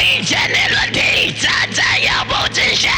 一千年轮替战战又不止息。